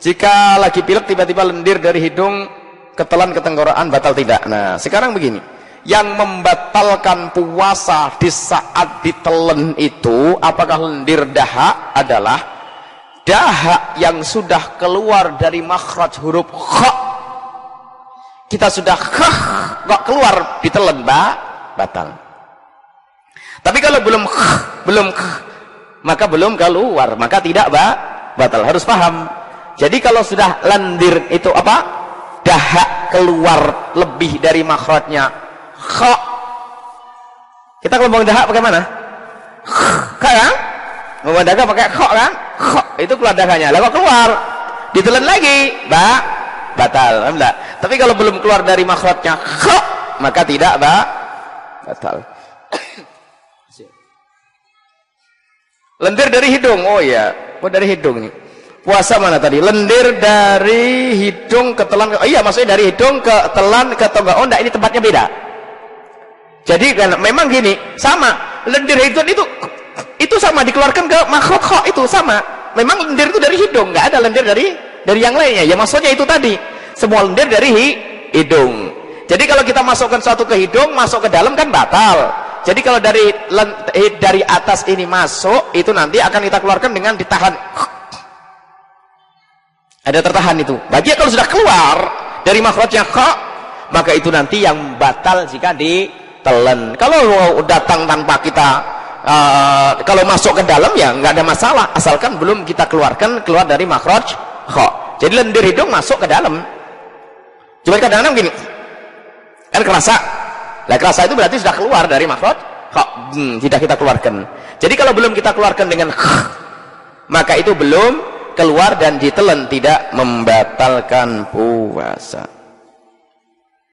Jika lagi pilek tiba-tiba lendir dari hidung ketelan ke tenggorokan batal tidak. Nah, sekarang begini. Yang membatalkan puasa di saat ditelan itu apakah lendir dahak adalah dahak yang sudah keluar dari makhraj huruf kha. Kita sudah kha kok keluar ditelan ba batal. Tapi kalau belum kha, belum kha, maka belum keluar, maka tidak ba batal. Harus paham. Jadi kalau sudah lendir itu apa? Dahak keluar lebih dari makhrajnya. Kha. Kita kalau mau dahak pakai mana? Kha kan? Mau dahak pakai kha kan? Kha. Itu keluar dahaknya. Lalu keluar. Ditelan lagi. Ba. Batal. Alhamdulillah. Tapi kalau belum keluar dari makhrajnya kha, maka tidak ba. Batal. Lendir dari hidung. Oh iya. Oh dari hidung nih puasa mana tadi? Lendir dari hidung ke telan oh, iya maksudnya dari hidung ke telan ke tonggak oh enggak ini tempatnya beda. Jadi kan memang gini sama. Lendir hidung itu itu sama dikeluarkan ke makhluk kok itu sama. Memang lendir itu dari hidung nggak ada lendir dari dari yang lainnya. Ya maksudnya itu tadi. Semua lendir dari hidung. Jadi kalau kita masukkan suatu ke hidung masuk ke dalam kan batal. Jadi kalau dari dari atas ini masuk itu nanti akan kita keluarkan dengan ditahan ada tertahan itu. Bagi kalau sudah keluar dari makhrajnya kha maka itu nanti yang batal jika ditelan. Kalau datang tanpa kita uh, kalau masuk ke dalam ya nggak ada masalah asalkan belum kita keluarkan keluar dari makhraj kha. Jadi lendir hidung masuk ke dalam. Cuma kadang-kadang gini kan kerasa. Lah kerasa itu berarti sudah keluar dari makhraj kha. Hmm, tidak kita keluarkan. Jadi kalau belum kita keluarkan dengan kha maka itu belum keluar dan ditelan tidak membatalkan puasa